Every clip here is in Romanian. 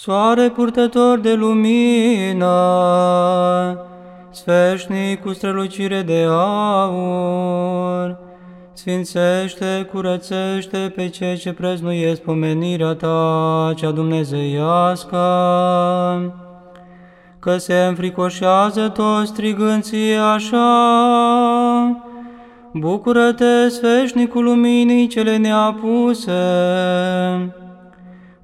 Soare purtător de lumină, sfeșnic cu strălucire de aur, Sfințește, curățește pe cei ce preznuiesc pomenirea ta, cea dumnezeiască, că se înfricoșează toți strigânții așa. Bucură-te, sfeșnicul luminii cele neapuse,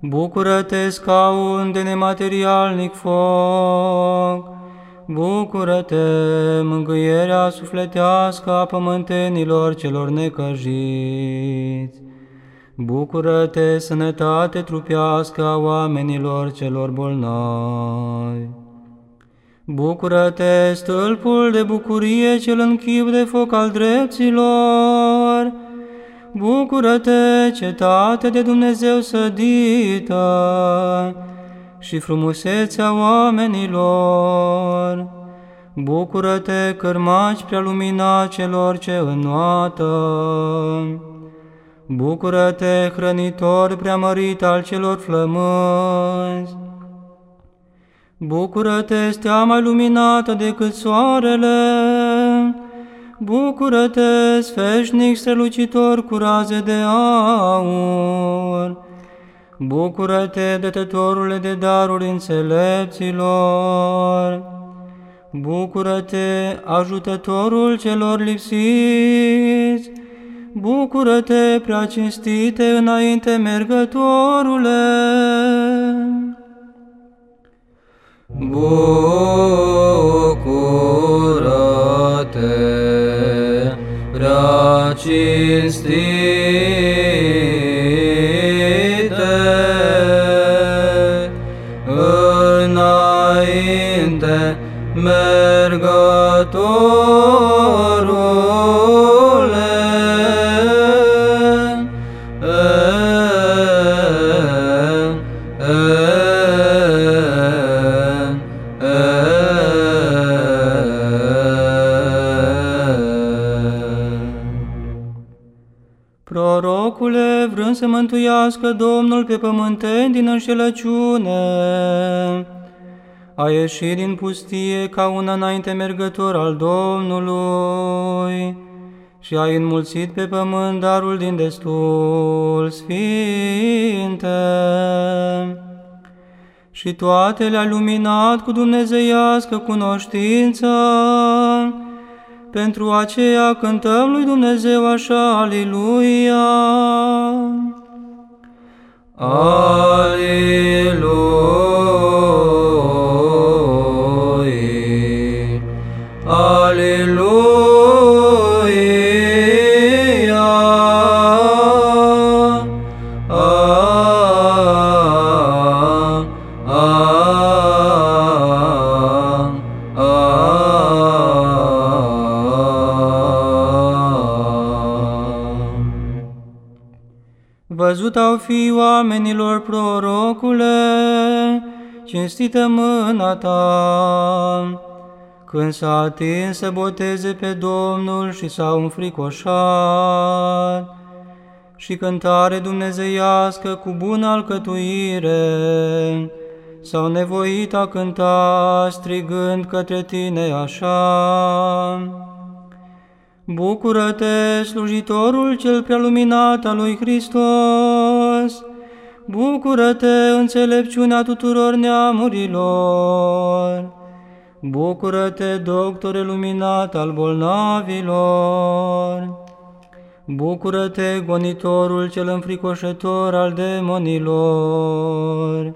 Bucură-te, scaun de nematerialnic foc, Bucură-te, mângâierea sufletească a pământenilor celor necăjiți. Bucură-te, sănătate trupească a oamenilor celor bolnavi. Bucură-te, stâlpul de bucurie cel închip de foc al dreptilor. Bucură-te, cetate de Dumnezeu sădită și frumusețea oamenilor. Bucură-te, cărmaci prea lumina celor ce înnoată. Bucură-te, hrănitor preamărit al celor flămânzi. Bucură-te, stea mai luminată decât soarele. Bucură-te, sfeșnic strălucitor cu raze de aur. Bucură-te, dătătorule de daruri înțelepților! Bucură-te, ajutătorul celor lipsiți! Bucură-te, prea cinstite înainte mergătorule! Bucură-te, prea mântuiască Domnul pe pământeni din înșelăciune, a ieșit din pustie ca un înainte mergător al Domnului și a înmulțit pe pământ darul din destul sfinte. Și toate le-a luminat cu dumnezeiască cunoștință, pentru aceea cântăm lui Dumnezeu așa, Aliluia! 哦。Au fi oamenilor prorocule, cinstită mâna ta, când s-a atins să boteze pe Domnul și s-a înfricoșat, și cântare dumnezeiască cu bună alcătuire, s-au nevoit a cânta strigând către tine așa. Bucură-te, slujitorul cel prealuminat al lui Hristos! Bucură-te, înțelepciunea tuturor neamurilor! Bucură-te, doctore luminat al bolnavilor! Bucură-te, gonitorul cel înfricoșător al demonilor!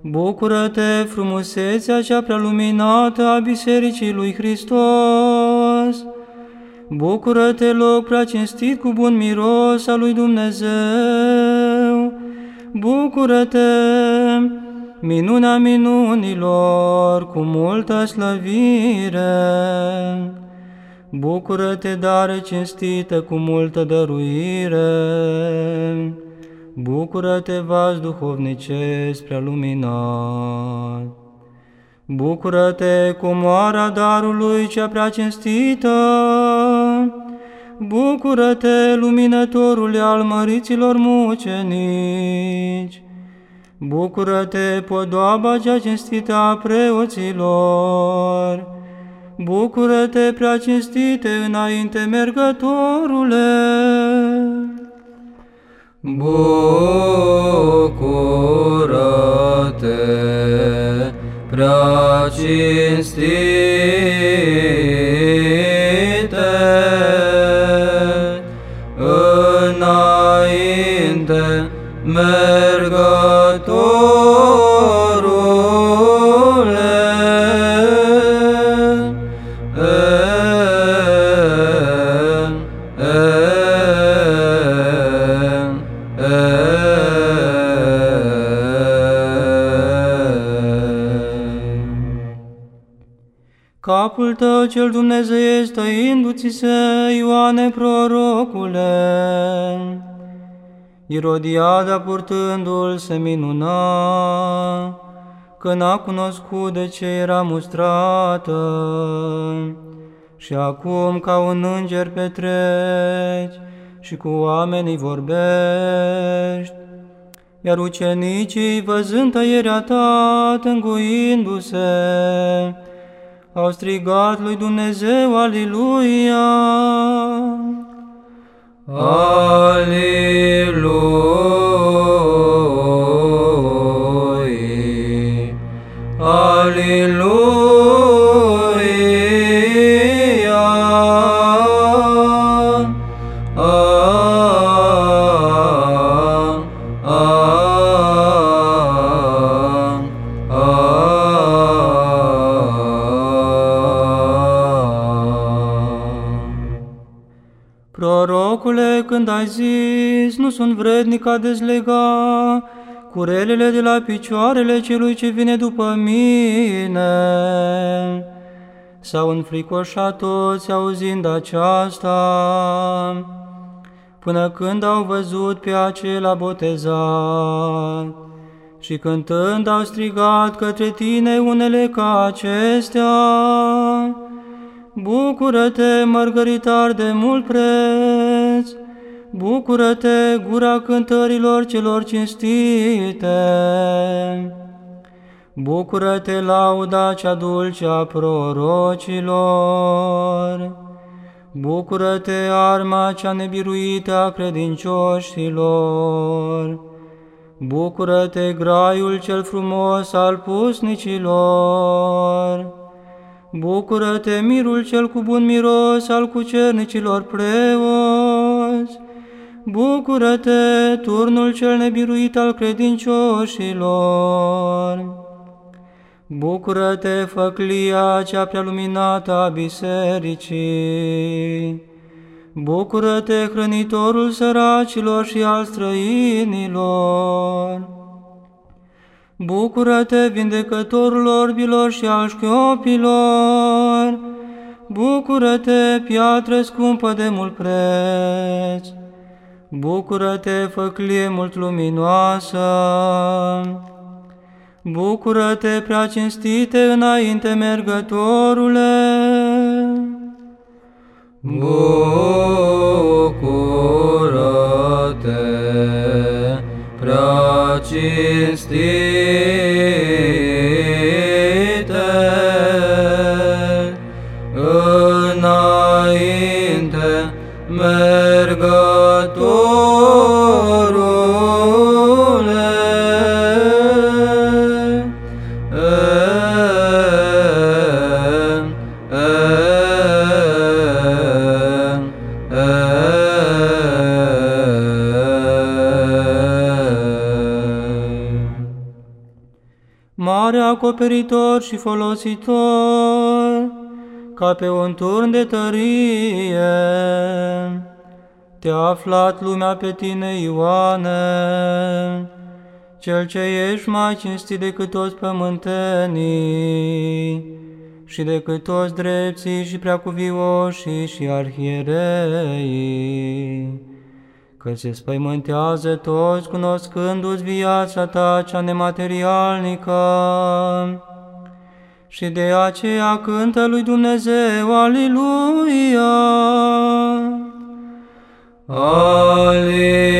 Bucură-te, frumusețea cea prealuminată a Bisericii lui Hristos! Bucură-te, loc prea cinstit cu bun miros al lui Dumnezeu! Bucură-te, minunea minunilor, cu multă slăvire! Bucură-te, dare cinstită cu multă dăruire! Bucură-te, vas duhovnicesc prea luminat! Bucură-te, comoara darului cea prea cinstită! Bucură-te, luminătorule al măriților mucenici! Bucură-te, podoaba cea cinstită a preoților! Bucură-te, prea cinstite înainte mergătorule! Bucură-te, cel dumnezeiesc tăindu-ți se, Ioane prorocule. Irodiada purtându-l se minuna, că n-a cunoscut de ce era mustrată. Și acum ca un înger petreci și cu oamenii vorbești, iar ucenicii, văzând tăierea ta, tânguindu-se, au strigat lui Dumnezeu, Aliluia! Aleluia. Aleluia. Prorocule, când ai zis, nu sunt vrednic a dezlega. Curelele de la picioarele celui ce vine după mine. S-au înfricoșat toți auzind aceasta, până când au văzut pe acela botezat. Și cântând au strigat către tine unele ca acestea, Bucură-te, mărgăritar de mult preț, bucură-te, gura cântărilor celor cinstite, bucură-te, lauda cea dulce a prorocilor, bucură-te, arma cea nebiruită a credincioșilor, bucură-te, graiul cel frumos al pusnicilor, Bucură-te, mirul cel cu bun miros al cucernicilor preoți! Bucură-te, turnul cel nebiruit al credincioșilor! Bucură-te, făclia cea prea luminată a bisericii! Bucură-te, hrănitorul săracilor și al străinilor! Bucură-te, vindecătorul orbilor și al șchiopilor! Bucură-te, piatră scumpă de mult preț! Bucură-te, făclie mult luminoasă! Bucură-te, prea cinstite înainte mergătorule! Bucură-te, acoperitor și folositor, ca pe un turn de tărie. Te-a aflat lumea pe tine, Ioane, cel ce ești mai cinstit decât toți pământenii și decât toți drepții și preacuvioșii și arhierei că se spăimântează toți cunoscându-ți viața ta cea nematerialnică. Și de aceea cântă lui Dumnezeu, Aliluia! Aleluia.